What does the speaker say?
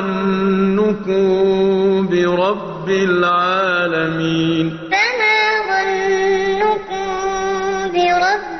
ظنكم برب العالمين. فما ظنكم برب